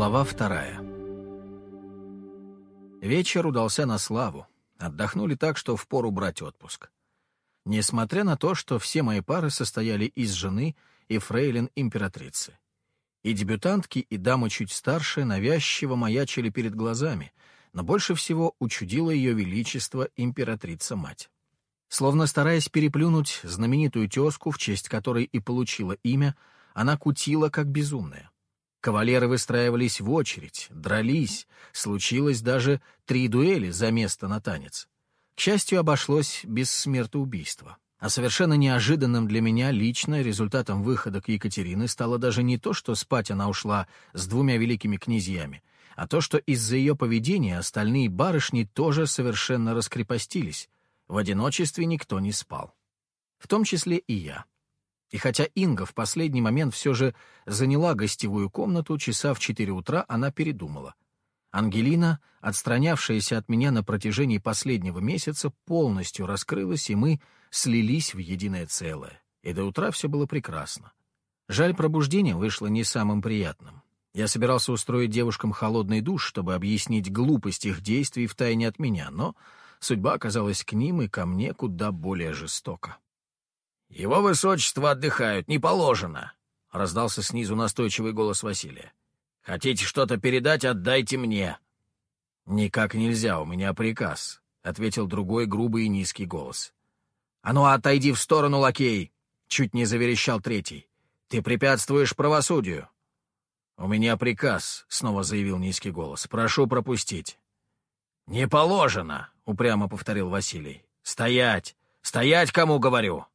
Глава вторая Вечер удался на славу. Отдохнули так, что впору брать отпуск. Несмотря на то, что все мои пары состояли из жены и фрейлин императрицы. И дебютантки, и дамы чуть старше навязчиво маячили перед глазами, но больше всего учудила ее величество императрица-мать. Словно стараясь переплюнуть знаменитую тезку, в честь которой и получила имя, она кутила как безумная. Кавалеры выстраивались в очередь, дрались, случилось даже три дуэли за место на танец. К счастью, обошлось без смертоубийства. А совершенно неожиданным для меня лично результатом выхода к Екатерины стало даже не то, что спать она ушла с двумя великими князьями, а то, что из-за ее поведения остальные барышни тоже совершенно раскрепостились. В одиночестве никто не спал. В том числе и я. И хотя Инга в последний момент все же заняла гостевую комнату, часа в четыре утра она передумала. Ангелина, отстранявшаяся от меня на протяжении последнего месяца, полностью раскрылась, и мы слились в единое целое. И до утра все было прекрасно. Жаль, пробуждение вышло не самым приятным. Я собирался устроить девушкам холодный душ, чтобы объяснить глупость их действий втайне от меня, но судьба оказалась к ним и ко мне куда более жестока. «Его высочество отдыхают, не положено!» — раздался снизу настойчивый голос Василия. «Хотите что-то передать, отдайте мне!» «Никак нельзя, у меня приказ», — ответил другой грубый и низкий голос. «А ну, отойди в сторону, лакей!» — чуть не заверещал третий. «Ты препятствуешь правосудию!» «У меня приказ», — снова заявил низкий голос. «Прошу пропустить». «Не положено», — упрямо повторил Василий. «Стоять! Стоять, кому говорю!»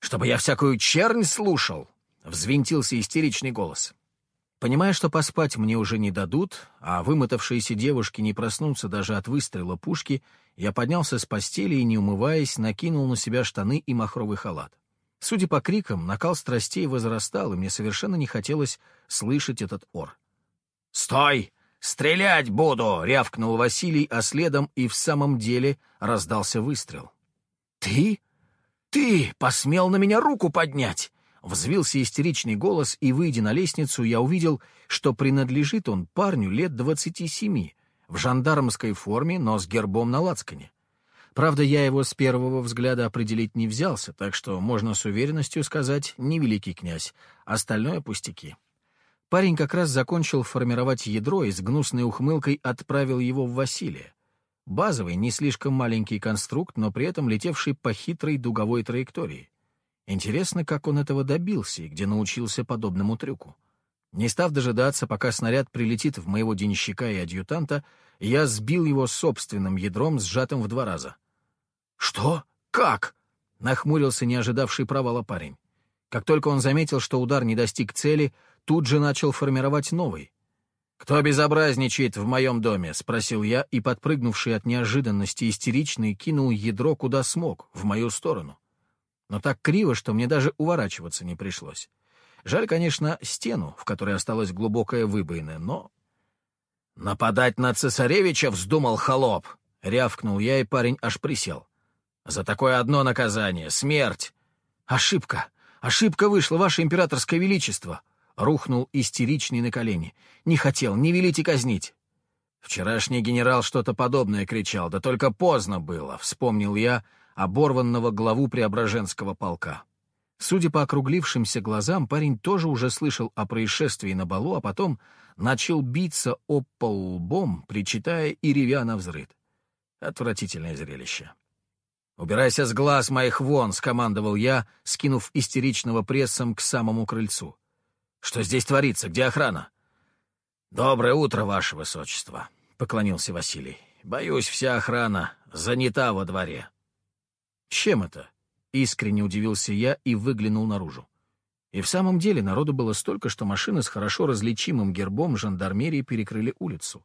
«Чтобы я всякую чернь слушал!» — взвинтился истеричный голос. Понимая, что поспать мне уже не дадут, а вымотавшиеся девушки не проснутся даже от выстрела пушки, я поднялся с постели и, не умываясь, накинул на себя штаны и махровый халат. Судя по крикам, накал страстей возрастал, и мне совершенно не хотелось слышать этот ор. «Стой! Стрелять буду!» — рявкнул Василий, а следом и в самом деле раздался выстрел. «Ты?» «Ты посмел на меня руку поднять!» Взвился истеричный голос, и, выйдя на лестницу, я увидел, что принадлежит он парню лет двадцати семи, в жандармской форме, но с гербом на лацкане. Правда, я его с первого взгляда определить не взялся, так что можно с уверенностью сказать «не великий князь», остальное — пустяки. Парень как раз закончил формировать ядро и с гнусной ухмылкой отправил его в Василия. Базовый, не слишком маленький конструкт, но при этом летевший по хитрой дуговой траектории. Интересно, как он этого добился и где научился подобному трюку. Не став дожидаться, пока снаряд прилетит в моего денщика и адъютанта, я сбил его собственным ядром, сжатым в два раза. «Что? Как?» — нахмурился не ожидавший провала парень. Как только он заметил, что удар не достиг цели, тут же начал формировать новый. «Кто безобразничает в моем доме?» — спросил я, и, подпрыгнувший от неожиданности истеричный, кинул ядро куда смог, в мою сторону. Но так криво, что мне даже уворачиваться не пришлось. Жаль, конечно, стену, в которой осталась глубокая выбоина, но... «Нападать на цесаревича вздумал холоп!» — рявкнул я, и парень аж присел. «За такое одно наказание — смерть!» «Ошибка! Ошибка вышла, ваше императорское величество!» Рухнул истеричный на колени. «Не хотел, не велите казнить!» «Вчерашний генерал что-то подобное кричал, да только поздно было», — вспомнил я оборванного главу Преображенского полка. Судя по округлившимся глазам, парень тоже уже слышал о происшествии на балу, а потом начал биться об пол лбом, причитая и ревя на взрыд. Отвратительное зрелище. «Убирайся с глаз моих вон!» — скомандовал я, скинув истеричного прессом к самому крыльцу. Что здесь творится? Где охрана?» «Доброе утро, ваше высочество», — поклонился Василий. «Боюсь, вся охрана занята во дворе». «Чем это?» — искренне удивился я и выглянул наружу. И в самом деле народу было столько, что машины с хорошо различимым гербом жандармерии перекрыли улицу.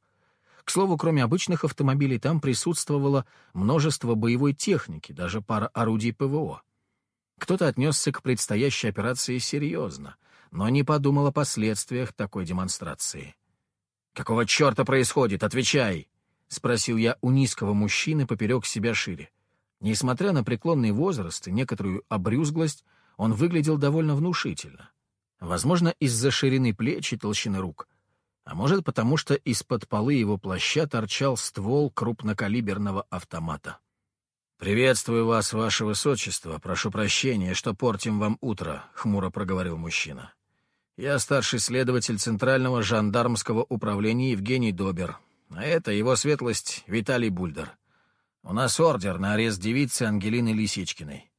К слову, кроме обычных автомобилей, там присутствовало множество боевой техники, даже пара орудий ПВО. Кто-то отнесся к предстоящей операции серьезно — но не подумал о последствиях такой демонстрации. «Какого черта происходит? Отвечай!» — спросил я у низкого мужчины поперек себя шире. Несмотря на преклонный возраст и некоторую обрюзглость, он выглядел довольно внушительно. Возможно, из-за ширины плеч и толщины рук. А может, потому что из-под полы его плаща торчал ствол крупнокалиберного автомата. «Приветствую вас, ваше высочество. Прошу прощения, что портим вам утро», — хмуро проговорил мужчина. «Я старший следователь Центрального жандармского управления Евгений Добер, а это его светлость Виталий Бульдер. У нас ордер на арест девицы Ангелины Лисичкиной».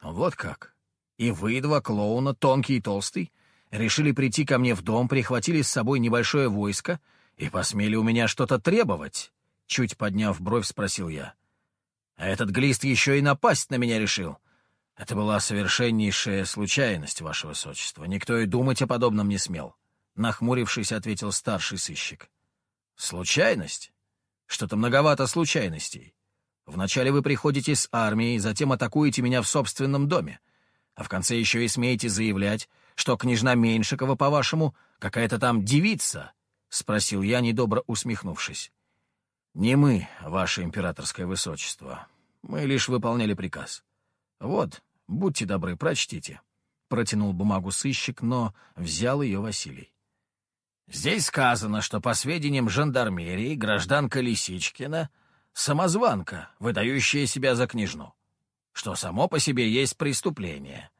«Вот как? И вы, два клоуна, тонкий и толстый, решили прийти ко мне в дом, прихватили с собой небольшое войско и посмели у меня что-то требовать?» Чуть подняв бровь, спросил я. «А этот глист еще и напасть на меня решил. Это была совершеннейшая случайность, ваше высочество. Никто и думать о подобном не смел». Нахмурившись, ответил старший сыщик. «Случайность? Что-то многовато случайностей. Вначале вы приходите с армией, затем атакуете меня в собственном доме, а в конце еще и смеете заявлять, что княжна Меньшикова, по-вашему, какая-то там девица?» — спросил я, недобро усмехнувшись. «Не мы, ваше императорское высочество. Мы лишь выполняли приказ. Вот, будьте добры, прочтите». Протянул бумагу сыщик, но взял ее Василий. «Здесь сказано, что, по сведениям жандармерии, гражданка Лисичкина — самозванка, выдающая себя за княжну, что само по себе есть преступление».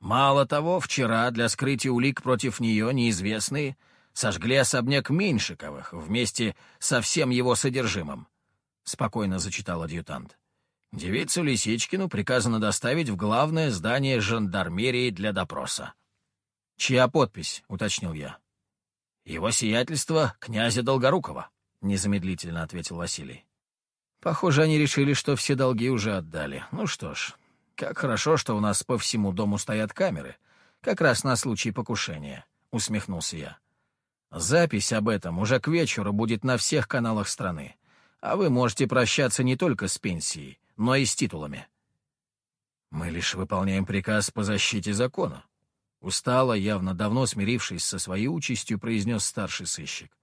Мало того, вчера для скрытия улик против нее неизвестные сожгли особняк Меньшиковых вместе со всем его содержимым. Спокойно зачитал адъютант. Девицу Лисичкину приказано доставить в главное здание жандармерии для допроса. «Чья подпись?» — уточнил я. «Его сиятельство князя Долгорукова», — незамедлительно ответил Василий. «Похоже, они решили, что все долги уже отдали. Ну что ж, «Как хорошо, что у нас по всему дому стоят камеры. Как раз на случай покушения», — усмехнулся я. «Запись об этом уже к вечеру будет на всех каналах страны, а вы можете прощаться не только с пенсией, но и с титулами». «Мы лишь выполняем приказ по защите закона», — устало, явно давно смирившись со своей участью, произнес старший сыщик.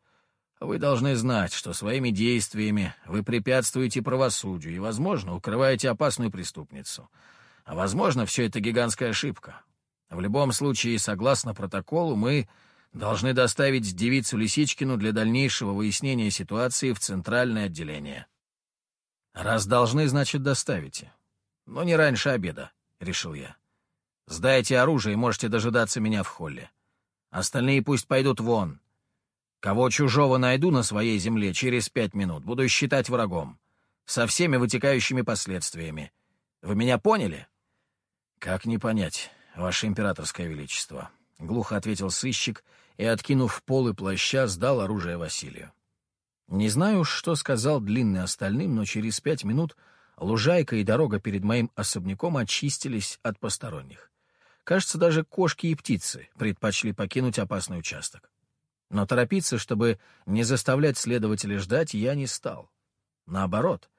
«Вы должны знать, что своими действиями вы препятствуете правосудию и, возможно, укрываете опасную преступницу». А, возможно, все это гигантская ошибка. В любом случае, согласно протоколу, мы должны доставить девицу Лисичкину для дальнейшего выяснения ситуации в центральное отделение. Раз должны, значит, доставите. Но не раньше обеда, — решил я. Сдайте оружие и можете дожидаться меня в холле. Остальные пусть пойдут вон. Кого чужого найду на своей земле через пять минут, буду считать врагом. Со всеми вытекающими последствиями. Вы меня поняли? «Как не понять, ваше императорское величество?» — глухо ответил сыщик и, откинув полы плаща, сдал оружие Василию. Не знаю, что сказал длинный остальным, но через пять минут лужайка и дорога перед моим особняком очистились от посторонних. Кажется, даже кошки и птицы предпочли покинуть опасный участок. Но торопиться, чтобы не заставлять следователя ждать, я не стал. Наоборот,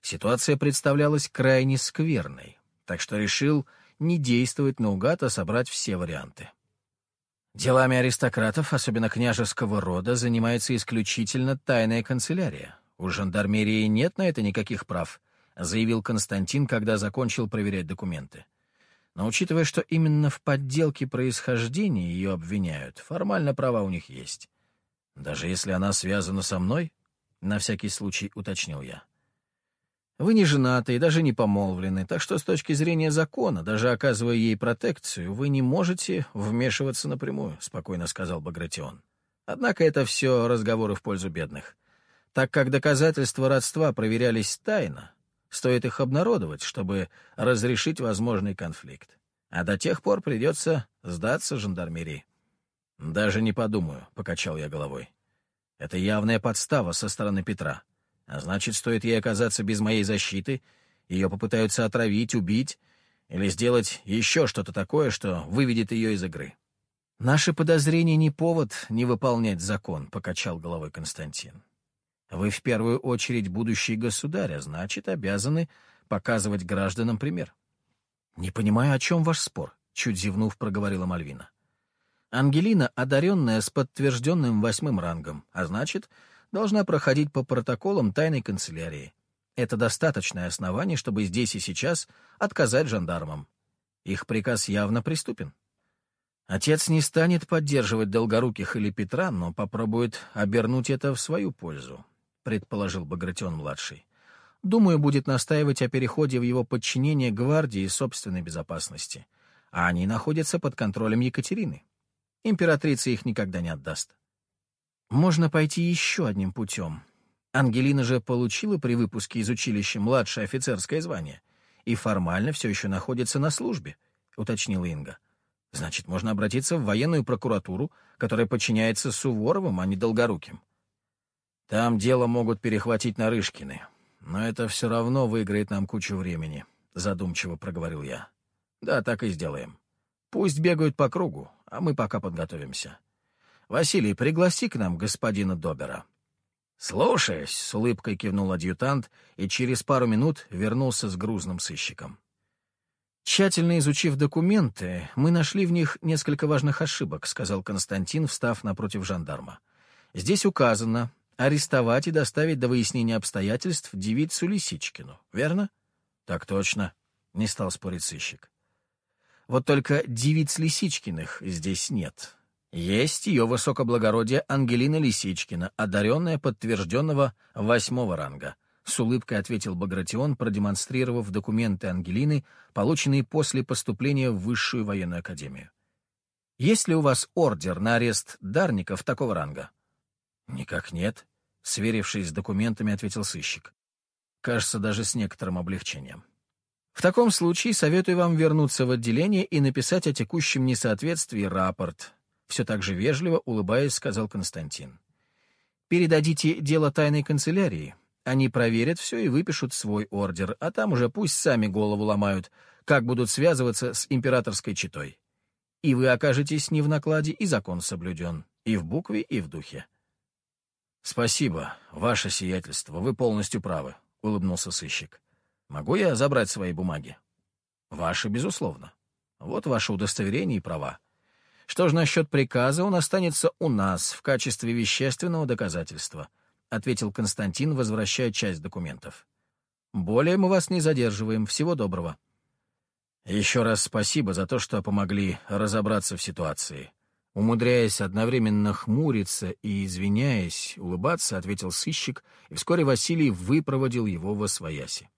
ситуация представлялась крайне скверной, так что решил не действовать наугад, а собрать все варианты. Делами аристократов, особенно княжеского рода, занимается исключительно тайная канцелярия. У жандармерии нет на это никаких прав, заявил Константин, когда закончил проверять документы. Но учитывая, что именно в подделке происхождения ее обвиняют, формально права у них есть. Даже если она связана со мной, на всякий случай уточнил я. Вы не женаты и даже не помолвлены, так что с точки зрения закона, даже оказывая ей протекцию, вы не можете вмешиваться напрямую», — спокойно сказал Багратион. «Однако это все разговоры в пользу бедных. Так как доказательства родства проверялись тайно, стоит их обнародовать, чтобы разрешить возможный конфликт. А до тех пор придется сдаться жандармерии». «Даже не подумаю», — покачал я головой. «Это явная подстава со стороны Петра». А значит, стоит ей оказаться без моей защиты, ее попытаются отравить, убить или сделать еще что-то такое, что выведет ее из игры. «Наши подозрения не повод не выполнять закон», — покачал головой Константин. «Вы в первую очередь будущий государь, а значит, обязаны показывать гражданам пример». «Не понимаю, о чем ваш спор», — чуть зевнув, проговорила Мальвина. «Ангелина, одаренная с подтвержденным восьмым рангом, а значит, должна проходить по протоколам тайной канцелярии. Это достаточное основание, чтобы здесь и сейчас отказать жандармам. Их приказ явно преступен. Отец не станет поддерживать Долгоруких или Петра, но попробует обернуть это в свою пользу, — предположил Багратион-младший. Думаю, будет настаивать о переходе в его подчинение гвардии и собственной безопасности. А они находятся под контролем Екатерины. Императрица их никогда не отдаст. Можно пойти еще одним путем. Ангелина же получила при выпуске из училища младшее офицерское звание и формально все еще находится на службе, — уточнила Инга. — Значит, можно обратиться в военную прокуратуру, которая подчиняется Суворовым, а не Долгоруким. Там дело могут перехватить Нарышкины. Но это все равно выиграет нам кучу времени, — задумчиво проговорил я. Да, так и сделаем. Пусть бегают по кругу, а мы пока подготовимся. Василий, пригласи к нам господина Добера. «Слушаюсь», — с улыбкой кивнул адъютант и через пару минут вернулся с грузным сыщиком. «Тщательно изучив документы, мы нашли в них несколько важных ошибок», — сказал Константин, встав напротив жандарма. «Здесь указано арестовать и доставить до выяснения обстоятельств девицу Лисичкину, верно?» «Так точно», — не стал спорить сыщик. «Вот только девиц Лисичкиных здесь нет. Есть ее высокоблагородие Ангелина Лисичкина, одаренная подтвержденного восьмого ранга. — с улыбкой ответил Багратион, продемонстрировав документы Ангелины, полученные после поступления в Высшую военную академию. «Есть ли у вас ордер на арест дарников такого ранга?» «Никак нет», — сверившись с документами, ответил сыщик. Кажется, даже с некоторым облегчением. «В таком случае советую вам вернуться в отделение и написать о текущем несоответствии рапорт», — все так же вежливо, улыбаясь, сказал Константин. «Передадите дело тайной канцелярии, они проверят все и выпишут свой ордер, а там уже пусть сами голову ломают, как будут связываться с императорской четой. И вы окажетесь не в накладе, и закон соблюден, и в букве, и в духе. — Спасибо, ваше сиятельство, вы полностью правы, — улыбнулся сыщик. — Могу я забрать свои бумаги? — Ваши, безусловно. Вот ваше удостоверение и права. Что же насчет приказа, он останется у нас в качестве вещественного доказательства —— ответил Константин, возвращая часть документов. «Более мы вас не задерживаем. Всего доброго». «Еще раз спасибо за то, что помогли разобраться в ситуации». Умудряясь одновременно хмуриться и, извиняясь, улыбаться, ответил сыщик, и вскоре Василий выпроводил его во свояси.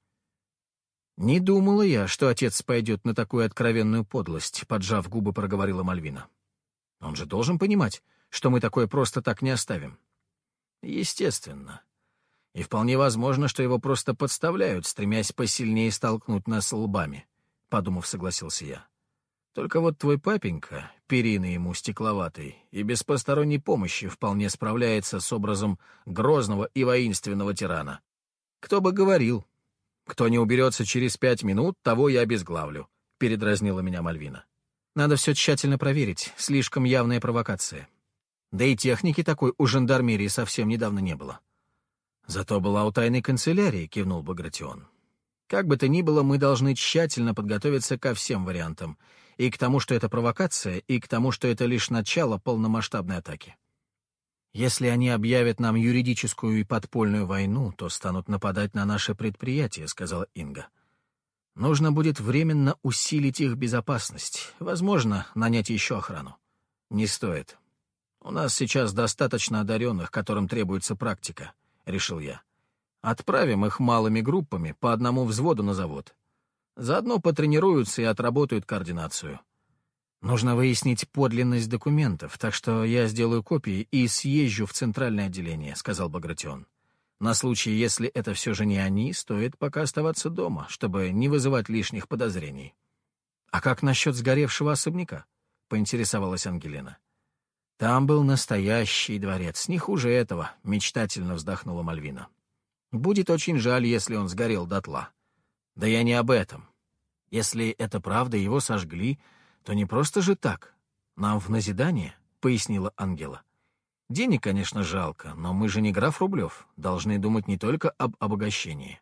«Не думала я, что отец пойдет на такую откровенную подлость», — поджав губы, проговорила Мальвина. «Он же должен понимать, что мы такое просто так не оставим». Естественно. И вполне возможно, что его просто подставляют, стремясь посильнее столкнуть нас лбами, — подумав, согласился я. Только вот твой папенька, перины ему стекловатый, и без посторонней помощи вполне справляется с образом грозного и воинственного тирана. Кто бы говорил, кто не уберется через пять минут, того я обезглавлю, — передразнила меня Мальвина. Надо все тщательно проверить, слишком явная провокация. Да и техники такой у жандармерии совсем недавно не было. Зато была у тайной канцелярии, кивнул Багратион. Как бы то ни было, мы должны тщательно подготовиться ко всем вариантам. И к тому, что это провокация, и к тому, что это лишь начало полномасштабной атаки. Если они объявят нам юридическую и подпольную войну, то станут нападать на наше предприятие, сказала Инга. Нужно будет временно усилить их безопасность, возможно, нанять еще охрану. Не стоит. «У нас сейчас достаточно одаренных, которым требуется практика», — решил я. «Отправим их малыми группами по одному взводу на завод. Заодно потренируются и отработают координацию. Нужно выяснить подлинность документов, так что я сделаю копии и съезжу в центральное отделение», — сказал Багратион. «На случай, если это все же не они, стоит пока оставаться дома, чтобы не вызывать лишних подозрений». «А как насчет сгоревшего особняка?» — поинтересовалась Ангелина. Там был настоящий дворец, не хуже этого, — мечтательно вздохнула Мальвина. Будет очень жаль, если он сгорел дотла. Да я не об этом. Если это правда, его сожгли, то не просто же так. Нам в назидание, — пояснила Ангела. Денег, конечно, жалко, но мы же не граф Рублев, должны думать не только об обогащении.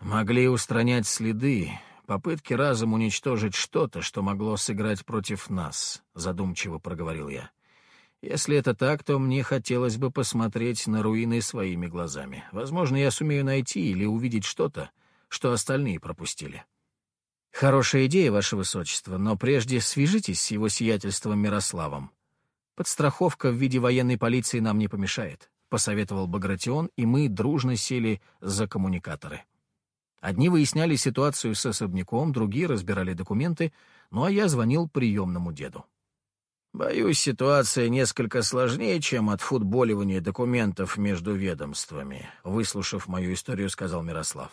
Могли устранять следы, попытки разом уничтожить что-то, что могло сыграть против нас, — задумчиво проговорил я. Если это так, то мне хотелось бы посмотреть на руины своими глазами. Возможно, я сумею найти или увидеть что-то, что остальные пропустили. Хорошая идея, Ваше Высочество, но прежде свяжитесь с его сиятельством Мирославом. Подстраховка в виде военной полиции нам не помешает, — посоветовал Багратион, и мы дружно сели за коммуникаторы. Одни выясняли ситуацию с особняком, другие разбирали документы, ну а я звонил приемному деду. Боюсь, ситуация несколько сложнее, чем отфутболивание документов между ведомствами, выслушав мою историю, сказал Мирослав.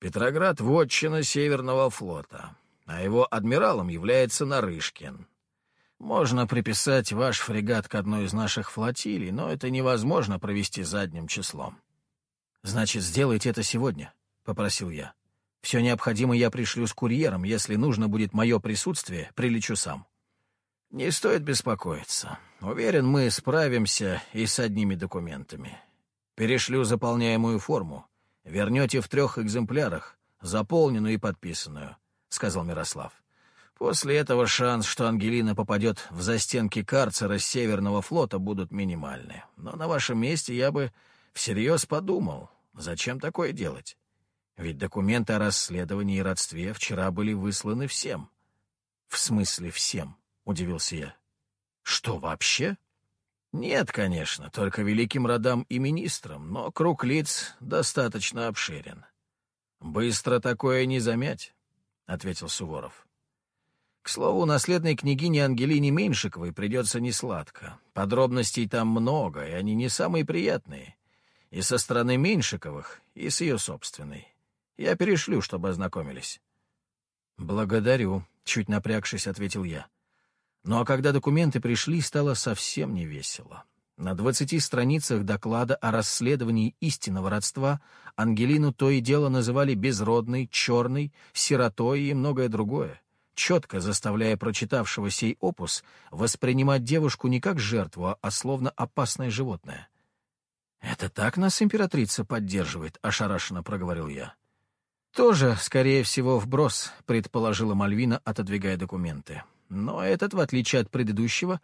Петроград — вотчина Северного флота, а его адмиралом является Нарышкин. Можно приписать ваш фрегат к одной из наших флотилий, но это невозможно провести задним числом. Значит, сделайте это сегодня, — попросил я. Все необходимое я пришлю с курьером. Если нужно будет мое присутствие, прилечу сам. Не стоит беспокоиться. Уверен, мы справимся и с одними документами. Перешлю заполняемую форму. Вернете в трех экземплярах, заполненную и подписанную, — сказал Мирослав. После этого шанс, что Ангелина попадет в застенки карцера Северного флота, будут минимальны. Но на вашем месте я бы всерьез подумал, зачем такое делать? Ведь документы о расследовании и родстве вчера были высланы всем. — В смысле всем? — удивился я. — Что, вообще? — Нет, конечно, только великим родам и министрам, но круг лиц достаточно обширен. — Быстро такое не замять, — ответил Суворов. К слову, наследной княгине Ангелине Меньшиковой придется несладко. Подробностей там много, и они не самые приятные. И со стороны Меньшиковых, и с ее собственной. Я перешлю, чтобы ознакомились. «Благодарю», — чуть напрягшись, ответил я. Ну а когда документы пришли, стало совсем не весело. На двадцати страницах доклада о расследовании истинного родства Ангелину то и дело называли безродной, черной, сиротой и многое другое, четко заставляя прочитавшего сей опус воспринимать девушку не как жертву, а словно опасное животное. «Это так нас императрица поддерживает?» — ошарашенно проговорил я. «Тоже, скорее всего, вброс», — предположила Мальвина, отодвигая документы. «Но этот, в отличие от предыдущего,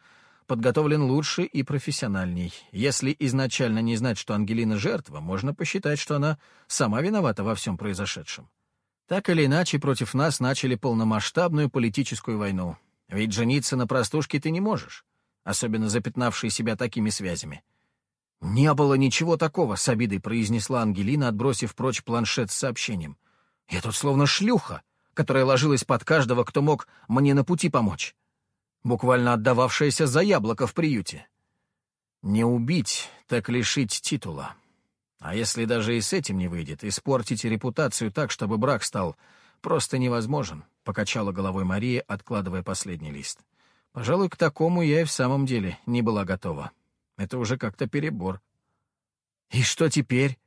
подготовлен лучше и профессиональней. Если изначально не знать, что Ангелина жертва, можно посчитать, что она сама виновата во всем произошедшем. Так или иначе, против нас начали полномасштабную политическую войну. Ведь жениться на простушке ты не можешь, особенно запятнавшей себя такими связями. «Не было ничего такого», — с обидой произнесла Ангелина, отбросив прочь планшет с сообщением. Я тут словно шлюха, которая ложилась под каждого, кто мог мне на пути помочь. Буквально отдававшаяся за яблоко в приюте. Не убить, так лишить титула. А если даже и с этим не выйдет, испортить репутацию так, чтобы брак стал просто невозможен, — покачала головой Мария, откладывая последний лист. Пожалуй, к такому я и в самом деле не была готова. Это уже как-то перебор. И что теперь?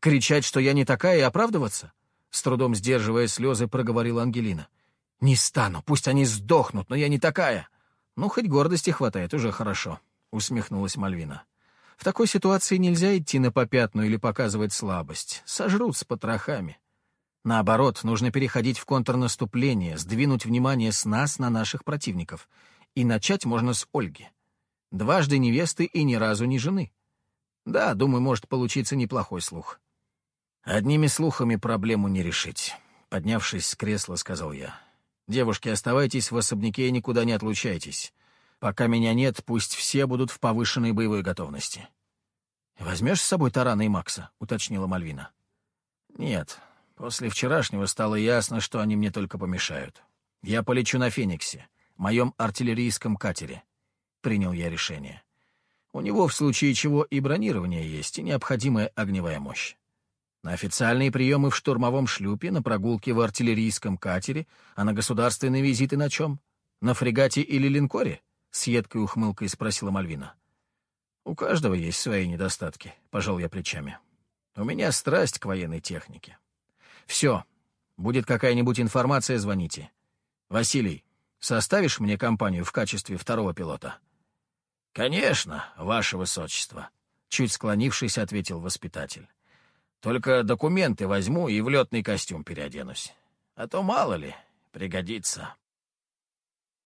Кричать, что я не такая, и оправдываться? С трудом сдерживая слезы, проговорила Ангелина. «Не стану, пусть они сдохнут, но я не такая!» «Ну, хоть гордости хватает, уже хорошо», — усмехнулась Мальвина. «В такой ситуации нельзя идти на попятную или показывать слабость. Сожрут с потрохами. Наоборот, нужно переходить в контрнаступление, сдвинуть внимание с нас на наших противников. И начать можно с Ольги. Дважды невесты и ни разу не жены. Да, думаю, может получиться неплохой слух. «Одними слухами проблему не решить», — поднявшись с кресла, сказал я. «Девушки, оставайтесь в особняке и никуда не отлучайтесь. Пока меня нет, пусть все будут в повышенной боевой готовности». «Возьмешь с собой Тарана и Макса?» — уточнила Мальвина. «Нет. После вчерашнего стало ясно, что они мне только помешают. Я полечу на Фениксе, моем артиллерийском катере». Принял я решение. У него в случае чего и бронирование есть, и необходимая огневая мощь. На официальные приемы в штурмовом шлюпе, на прогулки в артиллерийском катере, а на государственные визиты на чем? На фрегате или линкоре? С едкой ухмылкой спросила Мальвина. У каждого есть свои недостатки, пожал я плечами. У меня страсть к военной технике. Все. Будет какая-нибудь информация, звоните. Василий, составишь мне компанию в качестве второго пилота? Конечно, ваше высочество, чуть склонившись, ответил воспитатель. Только документы возьму и в летный костюм переоденусь. А то, мало ли, пригодится.